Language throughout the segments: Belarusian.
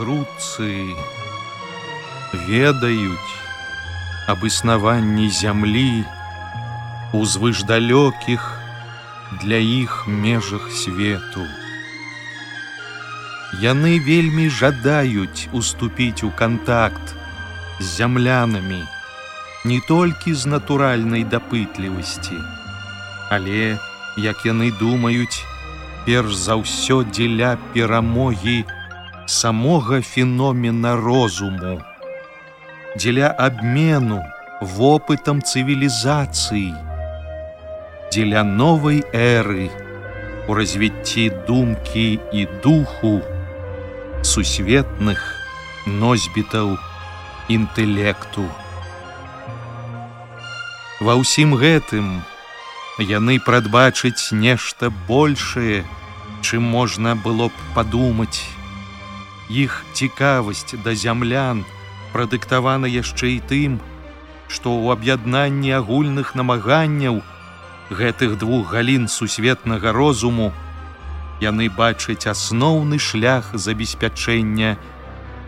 Леснагрудцы ведаюць аб існаванні зямлі узвыш далёкіх для іх межах свету. Яны вельмі жадаюць уступіць у кантакт з зямлянамі не толькі з натуральнай дапытлівасці, але, як яны думаюць, перш за ўсё дзеля перамогі, самога феномена розуму, дзеля абмену вопытам цывілізацыі, дзеля новай эры у развіцці думкі і духу сусветных носьбітаў інтэлекту. Ва ўсім гэтым яны прадбачыць нешта большее, чым можна было б падумаць, Іх цікавасць да зямлян прадыктавана яшчэ і тым, што ў аб'яднанні агульных намаганняў гэтых двух галін сусветнага розуму яны бачаць асноўны шлях забеспячэння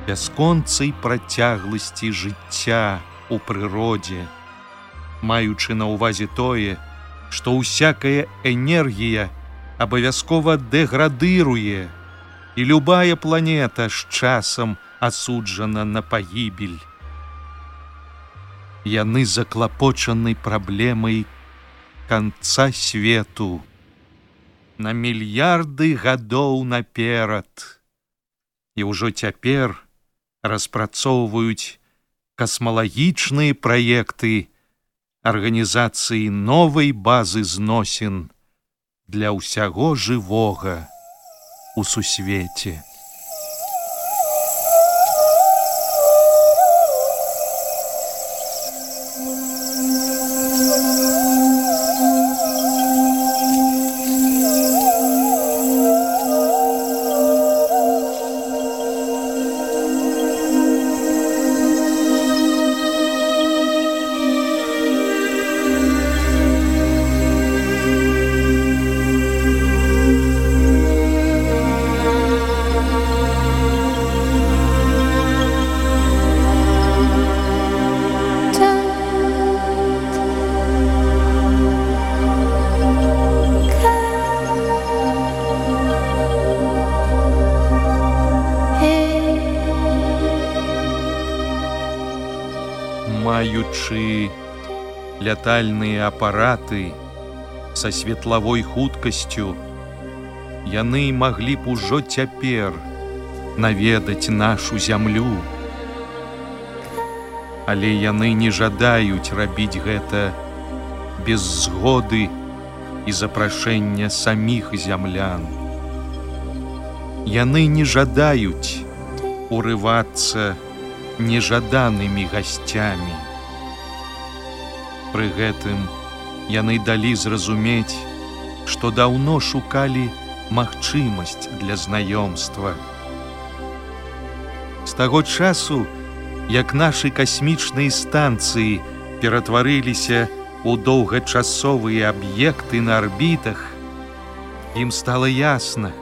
бясконцай працягласці жыцця у прыродзе, маючы на ўвазе тое, што ўсякая энергія абавязкова дэградыруе, і любая планета з часам асуджана на пагібель. Яны заклапочаны праблемай канца свету на мільярды гадоў наперад. І ўжо цяпер распрацоўваюць касмалагічныя праекты арганізацыі новай базы зносін для ўсяго жывога у сусвеце. Лятальныя апараты са светлавой хуткасцю, яны маглі б ужо цяпер наведаць нашу зямлю. Але яны не жадаюць рабіць гэта без згоды і запрашэння саміх зямлян. Яны не жадаюць урывацца нежаданымі гасцямі. Пры гэтым яны далі зразумець, што даўно шукалі магчымасць для знаёмства. З таго часу, як нашы касмічныя станцыі ператварыліся у доўгачасовыя аб'екты на арбітах, ім стала ясна,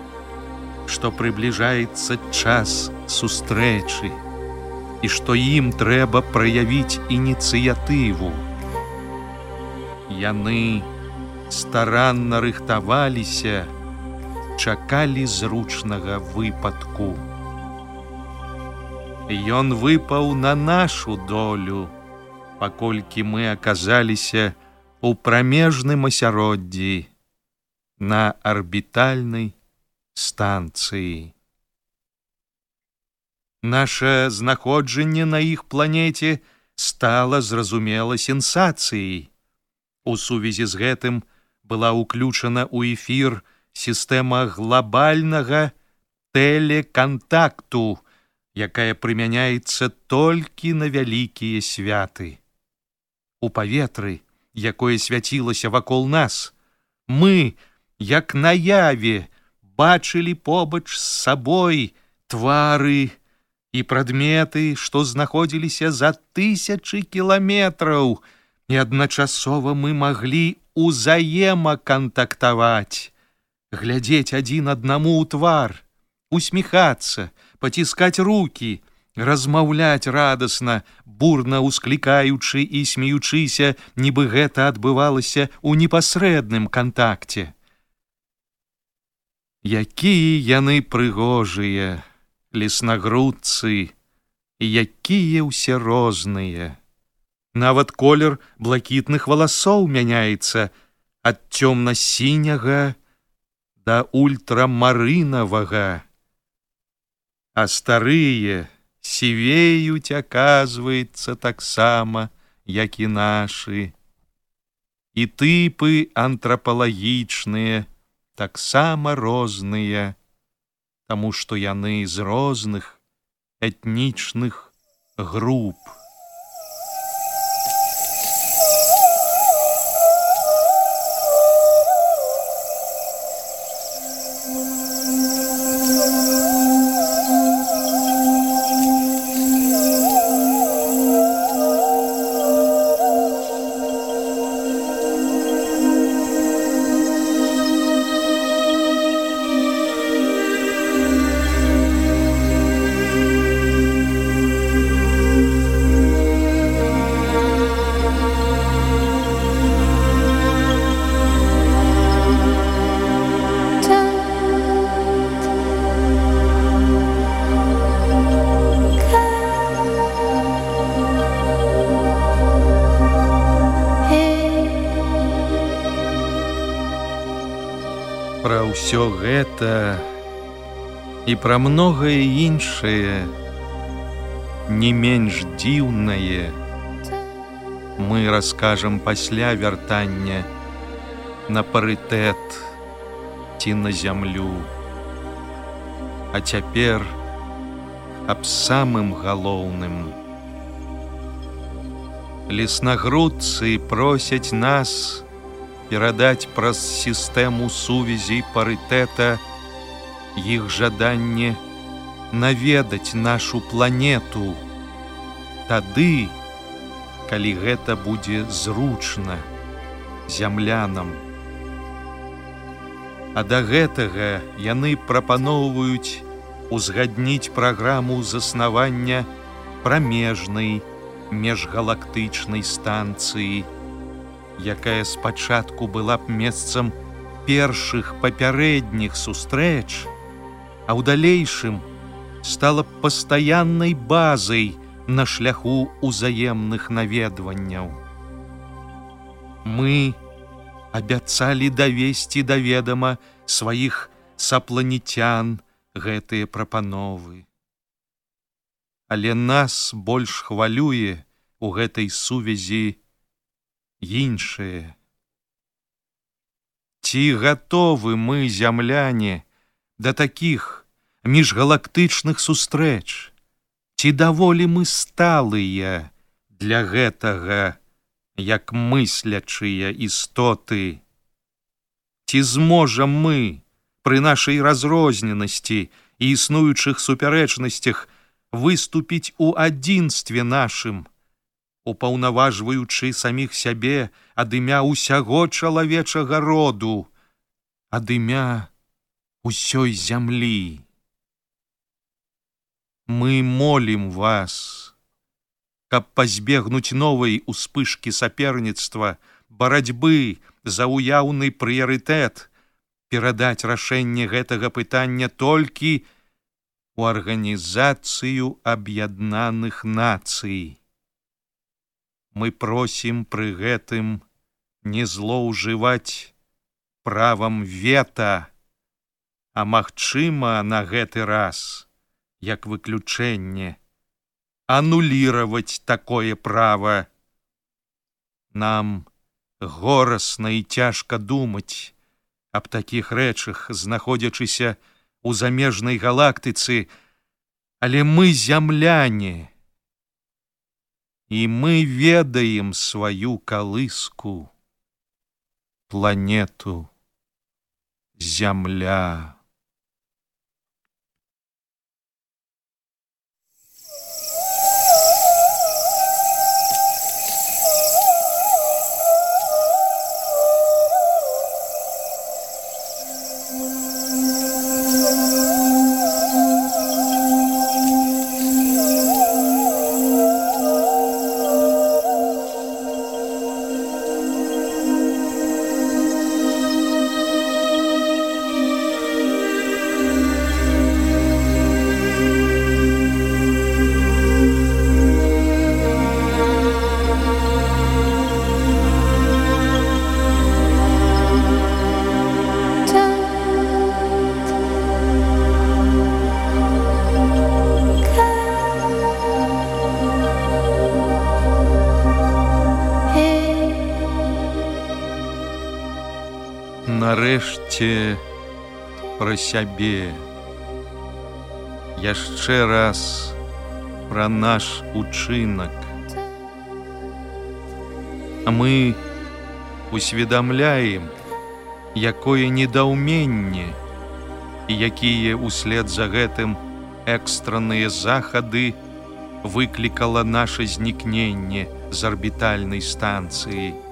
што прыбліжаецца час сустрэчы і што ім трэба праявіць ініцыятыву. Яны старанна рыхтаваліся, чакалі зручнага выпадку. Ён выпаў на нашу долю, паколькі мы аказаліся у прамежным асяроддзі на арбітальнай станцыі. Наше знаходжанне на іх планеце стала зразумела сенсацыяй. У сувязі з гэтым была ўключана ў эфір сістэма глобальнага тэлекантакту, якая прымяняецца толькі на вялікія святы. У паветры, якое свяцілася вакол нас, мы, як наяве, бачылі побач з сабой твары, і прадметы, што знаходзіліся за тысячы кіламетраў, і адначасова мы маглі узаемакантактаваць, глядзець адзін аднаму ў твар, усміхацца, паціскаць руки, размаўляць радасна, бурна ўсклікаючы і смеючыся, нібы гэта адбывалася ў непасрэдным кантакце. Якія яны прыгожыя! леснагрудцы, якія ўсе розныя. Нават колер блакітных валасоў мяняецца ад цёмна-сіняга да ультрамарынавага. А старыя сівеюць, аказваецца таксама, як і нашы. І тыпы антрапалагічныя таксама розныя таму што яны з розных этнічных груп. Ўсё гэта і пра многае іншае, не менш дзіўнае, мы раскажам пасля вяртання на парытэт ці на зямлю. А цяпер аб самым галоўным. Леснагрудцы просяць нас, перадаць праз сістэму сувязі парытэта іх жаданне наведаць нашу планету. Тады, калі гэта будзе зручна зямлянам. А да гэтага яны прапаноўваюць узгадніць праграму заснавання прамежнай межгалактычнай станцыі, якая спачатку была б месцам першых папярэдніх сустрэч, а ў далейшым стала пастаяннай базай на шляху ўзаемных наведванняў. Мы абяцалі давесці да ведама сваіх сапланетян гэтыя прапановы. Але нас больш хвалюе у гэтай сувязі, іншае. Ці гатовы мы, зямляне, да такіх міжгалактычных сустрэч, Ці даволі мы сталыя для гэтага, як мыслячыя істоты. Ці зможам мы пры нашай разрозненасці і існуючых супярэчнасцях выступіць у адзінстве нашым, упаўнаважваючы саміх сябе ад імя ўсяго чалавечага роду, ад імя усёй зямлі. Мы молім вас, каб пазбегнуць новай успышкі саперніцтва, барацьбы за уяўны прыярытэт, перадаць рашэнне гэтага пытання толькі у арганізацыю аб'яднаных нацый. Мы просім пры гэтым не злоўжываць правам вета, а магчыма, на гэты раз, як выключэнне, анулировать такое право. Нам горасна і цяжка думаць аб такіх рэчах, знаходзячыся у замежнай галактыцы, але мы зямляне, і мы ведаем сваю калыску, планету, зямля. Нарэшце пра сябе. Яшчэ раз пра наш учынак. А мы усведамляем якое недаўменне і якія ўслед за гэтым экстранныя захады выклікала наше знікненне з арбітальнай станцыі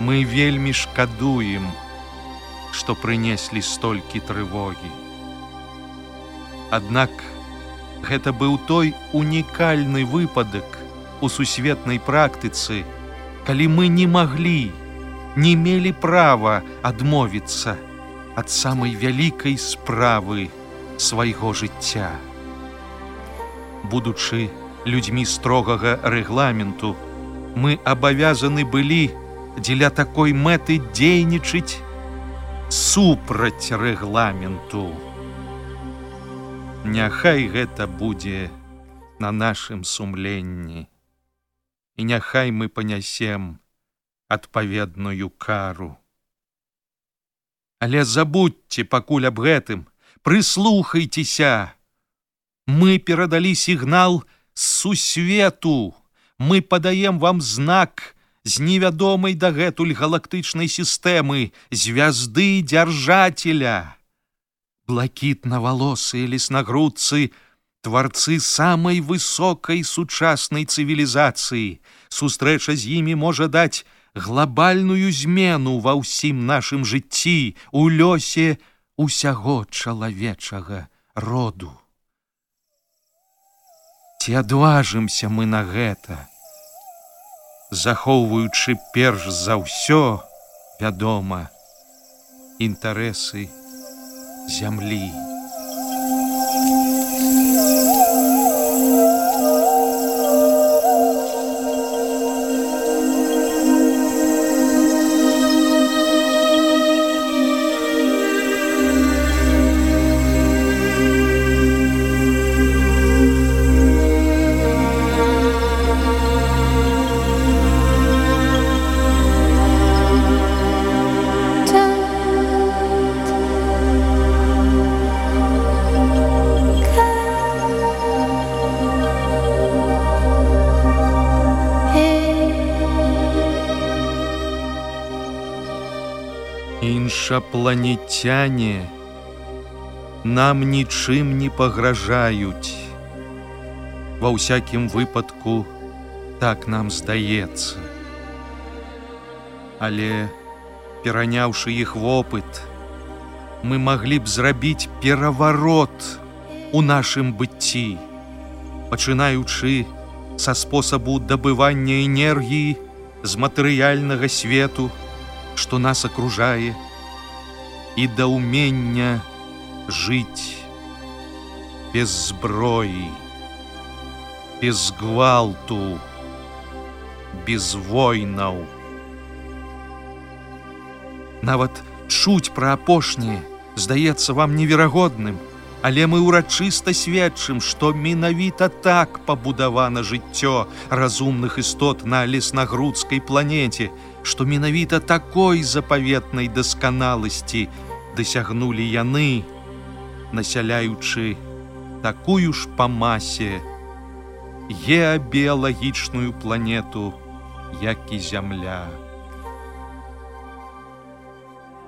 мы вельмі шкадуем, што прынеслі столькі трывогі. Аднак гэта быў той унікальны выпадак у сусветнай практыцы, калі мы не маглі, не мелі права адмовіцца ад самай вялікай справы свайго жыцця. Будучы людзьмі строгага рэгламенту, мы абавязаны былі, дзеля такой мэты дзейнічаць супраць рэгламенту. Няхай гэта будзе на нашым сумленні. І няхай мы панясем адпаведную кару. Але забудьце пакуль аб гэтым, прыслухайцеся. Мы перадалі сігнал з сусвету. Мы падаем вам знак, з невядомай дагэтуль галактычнай сістэмы звязды дзяржателя. Блакітна-валосыя леснагрудцы, тварцы самай высокай сучаснай цывілізацыі, сустрэча з імі можа даць глобальную змену ва ўсім нашым жыцці у лёсе усяго чалавечага роду. Ці адважымся мы на гэта, захоўваючы перш за ўсё, вядома, інтарэсы зямлі. Іншапланетяне нам нічым не пагражаюць. Ва ўсякім выпадку Так нам здаецца. Але, пераняўшы іх вопыт, мы маглі б зрабіць пераварот у нашым быцці, пачынаючы са спосабу дабывання энергіі з матэрыяльнага свету, што нас акружае, і да ўмення жыць без зброі, без гвалту, без войнаў. Нават чуць пра апошняе здаецца вам неверагодным, але мы ўрачыста сведчым, што менавіта так пабудавана жыццё разумных істот на леснагрудскай планеце, што менавіта такой запаветнай дасканаласці дасягнулі яны, насяляючы такую ж па масе геабіялагічную планету, як і зямля.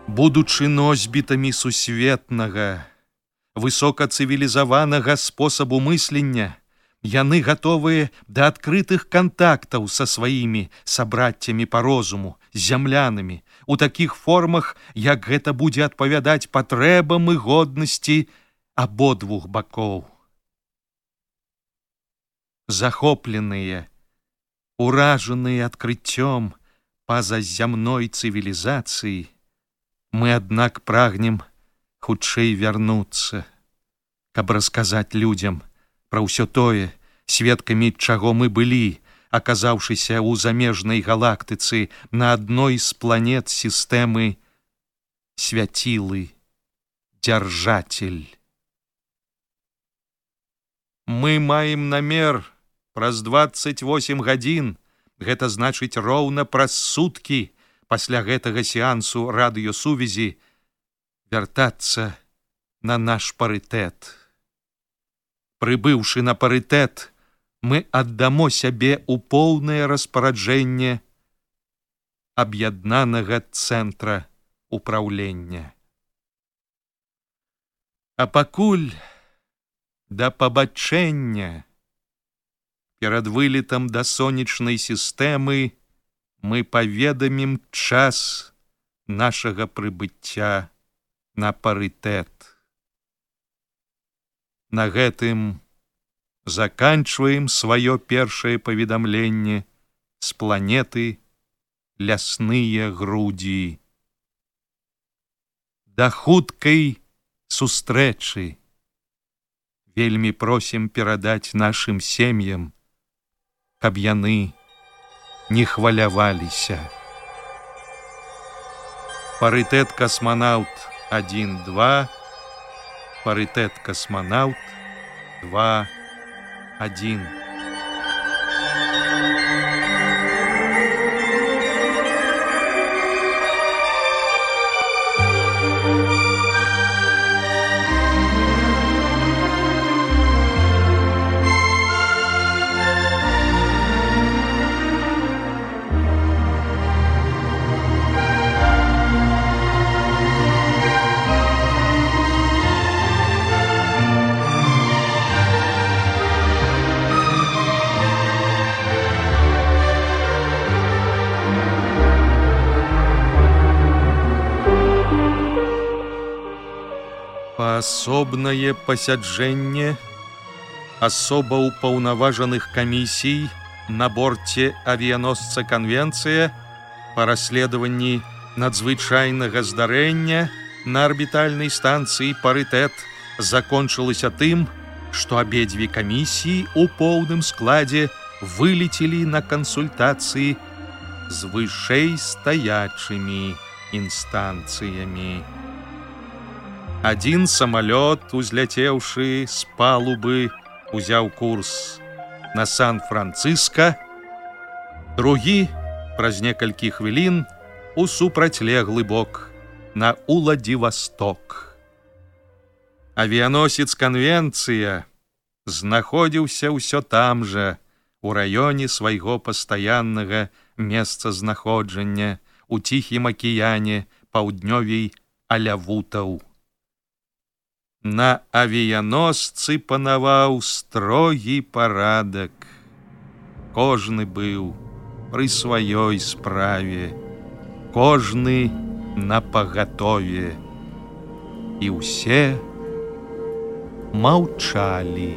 Будучы носьбітамі сусветнага, высокацывілізаванага спосабу мыслення, яны гатовыя да адкрытых кантактаў са сваімі сабраццямі па розуму, зямлянамі, у такіх формах, як гэта будзе адпавядаць патрэбам і годнасці абодвух бакоў. Захопленыя, уражаныя адкрыццём па-за зямной цывілізацыі, Мы, аднак прагнем хутчэй вярнуцца, каб расказаць людзям пра ўсё тое, сведкамі чаго мы былі, аказаўшыся ў замежнай галактыцы на адной з планет сістэмы свяцілы дзяржатель. Мы маем намер праз 28 гадзін, гэта значыць роўна праз суткі, пасля гэтага сеансу радыёсувязі вяртацца на наш парытэт. Прыбыўшы на парытэт, мы аддамо сябе ў поўнае распараджэнне аб'яднанага цэнтра управлення. А пакуль да пабачэння перад вылетам да сонечнай сістэмы, мы паведамім час нашага прыбыцця на парытэт. На гэтым заканчваем сваё першае паведамленне з планеты лясныя грудзі. Да хуткай сустрэчы вельмі просім перадаць нашым сем'ям, каб яны, не хваляваліся. Парытэт касманаўт 12, парытэт касманаўт 21. Асобнае пасяджэнне асоба ўпаўнаважаных камісій на борце авіяносца канвенцыя па расследаванні надзвычайнага здарэння на арбітальнай станцыі парытэт закончылася тым, што абедзве камісіі у поўным складзе вылецелі на кансультацыі з вышэй стаячымі інстанцыямі. Адзін самалёт, узляцеўшы з палубы, узяў курс на сан-францыска, другі праз некалькі хвілін у супрацьлеглы бок на уладзівасток. Авіяносец канвенцыя знаходзіўся ўсё там жа у раёне свайго пастаяннага месцазнаходжання у ціхім акіяне паўднёвей алявутаў. На авіяносцы панаваў строгі парадак. кожны быў пры сваёй справе, кожны на пагатове. І ўсе маўчалі.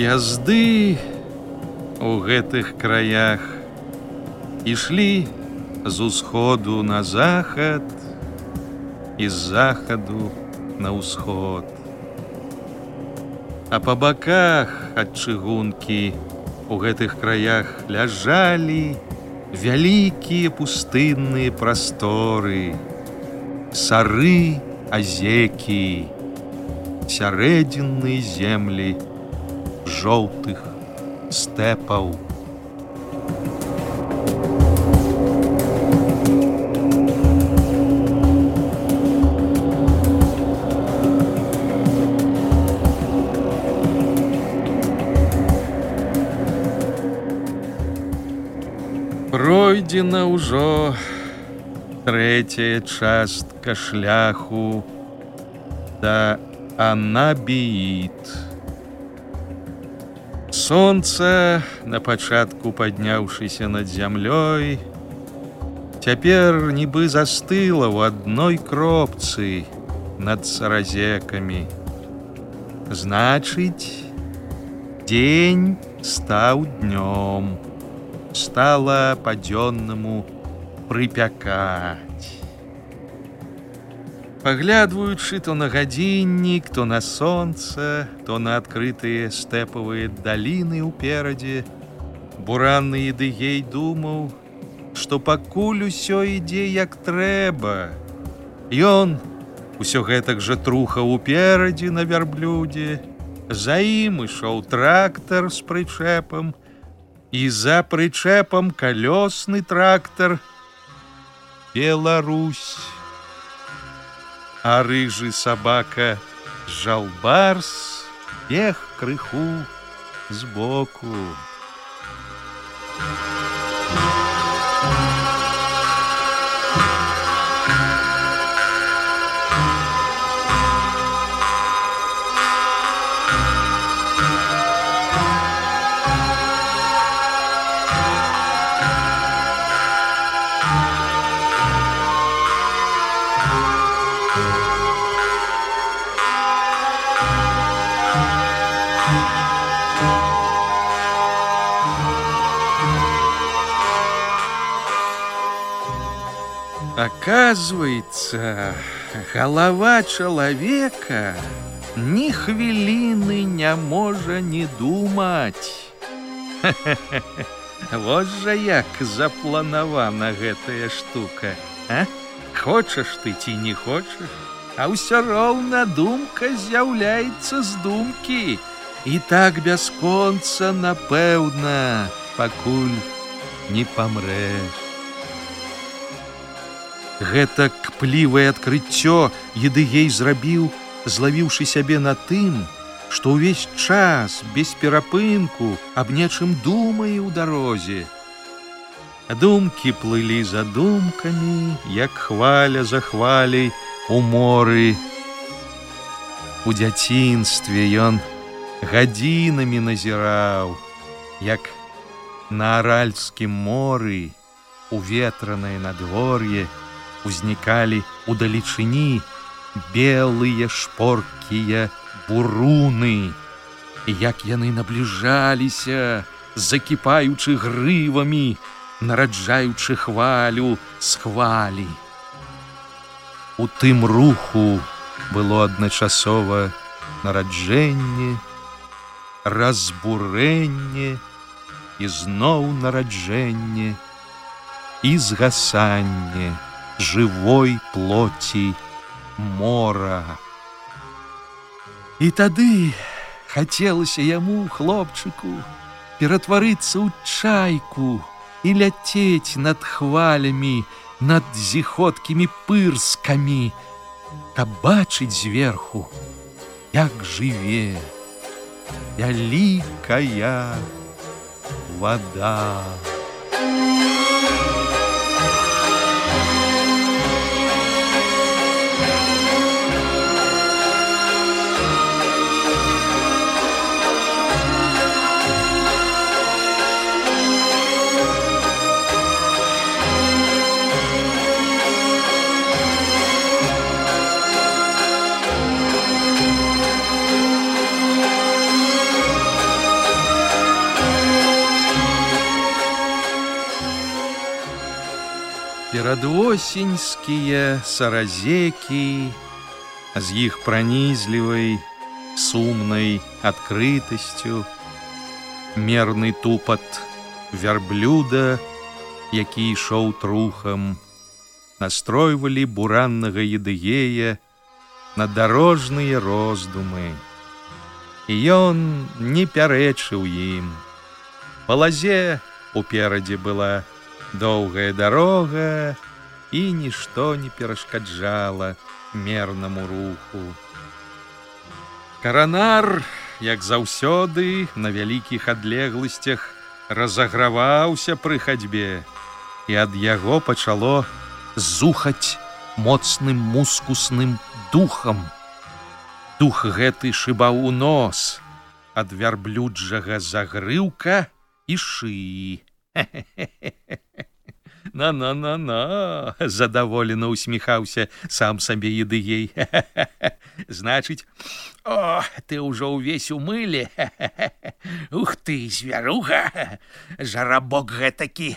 Паязды у гэтых краях ішлі з усходу на захад і з захаду на ўсход. А па баках ад чыгункі у гэтых краях ляжалі вялікія пустынныя прасторы, сары, азекі, сярэдзінныя землі, жоўтых стэпаў. Пройдзена ўжо трэцяя частка шляху да Анабіт. Сонца, на пачатку падняўшыся над зямлёй, цяпер нібы застыла ў адной кропцы над саразекамі. Значыць, дзень стаў днём, стала па-дзённаму прыпякаць. Паглядваючы то на гадзіннік, то на сонца, то на адкрытыя стэпавыя даліны ўперадзе, буранны ідыгей думаў, што пакуль усё ідзе як трэба. Ён усё гэтак жа трухаў уперадзе на вярблюдзе, За ім ішоў трактар з прычэпам, і за прычэпам калёсны трактар Беларусь а рыжы сабака жалбарс бег крыху збоку. Оказывается, голова человека ни хвилины не можа не думать. Вот жа як запланавана гэтая штука. А? Хочаш ты ці не хочаш, А ўсё роўна думка з'яўляецца з думкі. І так бясконца, напэўна, пакуль не памрэш. Гэта кплівае адкрыццё едыгей зрабіў, злавіўшы сябе на тым, што ўвесь час без перапынку аб нечым думае ў дарозе. Думкі плылі за думкамі, як хваля за хваляй у моры. У дзяцінстве ён гадзінамі назіраў, як на аральскім моры, у ветранае надвор'е, узнікалі удалечыні белыя шпоркія буруны. І як яны набліжаліся, закіпаючы грывамі, нараджаючы хвалю з хвалі. У тым руху было адначасова нараджэнне, разбурэнне і зноў нараджэнне і згасанне живой плоти мора. І тады хацелася яму хлопчыку ператварыцца ў чайку і ляцець над хвалямі, над зіходкімі пырскамі, каб бачыць зверху, як жыве вялікая вода. Перадвосеньскія саразекі з іх пранізлівай, сумнай адкрытасцю, мерны тупат вярблюда, які ішоў трухам, настройвалі бураннага едыгея на дарожныя роздумы. І ён не пярэчыў ім. Па лазе уперадзе была доўгая дарога, і нішто не перашкаджала мернаму руху. Каранар, як заўсёды, на вялікіх адлегласцях разаграваўся пры хадзьбе, і ад яго пачало зухаць моцным мускусным духам. Дух гэты шыбаў у нос ад вярблюджага загрыўка і шыі. На-на-на-на, задаволена усміхаўся сам сабе едыгей. Значыць, О, ты ўжо ўвесь у мыле. Ух ты, звяруга, жарабок гэтакі.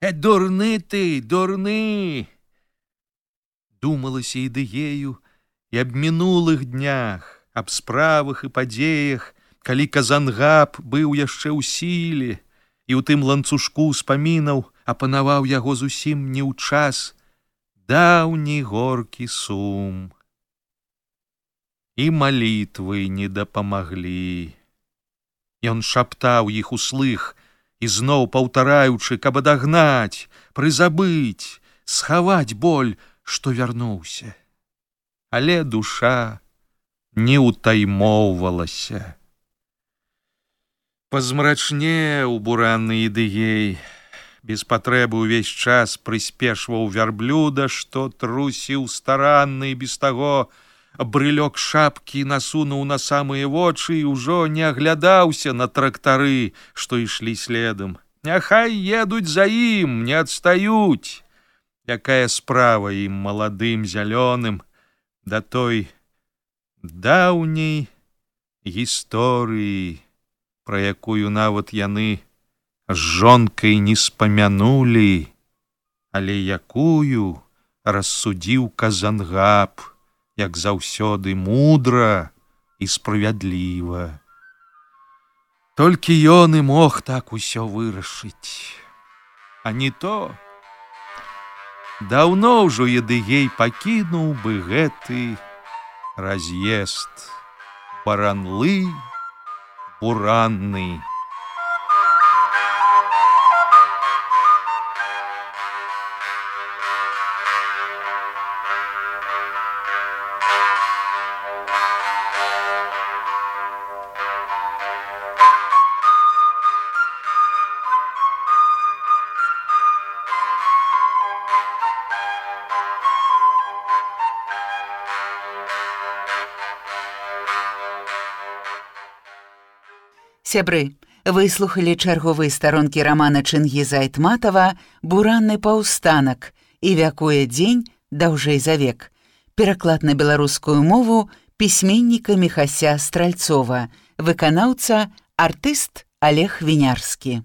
Дурны ты, дурны. Думалася ідыею і аб мінулых днях, аб справах і падзеях, калі казангаб быў яшчэ ў сіле, і ў тым ланцужку ўспамінаў, апанаваў яго зусім не ў час даўні горкі сум. І малітвы не дапамаглі. Ён шаптаў іх услых і зноў паўтараючы, каб адагнаць, прызабыць, схаваць боль, што вярнуўся. Але душа не ўтаймоўвалася. Пазмрачне ў буранны ідыгей, без патрэбы ўвесь час прыспешваў вярблюда, што трусіў старанны без таго, брылёк шапкі насунуў на самыя вочы і ўжо не аглядаўся на трактары, што ішлі следам. Няхай едуць за ім, не адстаюць. Якая справа ім маладым зялёным да той даўняй гісторыі, пра якую нават яны, з жонкай не спамянулі, але якую рассудзіў казангаб, як заўсёды мудра і справядліва. Толькі ён і мог так усё вырашыць, а не то. Даўно ўжо едыгей пакінуў бы гэты раз'езд баранлы буранны. Сябры, выслухалі чарговыя старонкі рамана Чынгіза Айтматава буранны паўстанак і вякуе дзень даўжэй за век. Пераклад на беларускую мову пісьменніка Мехася Стральцова, выканаўца артыст Олег Вінярскі.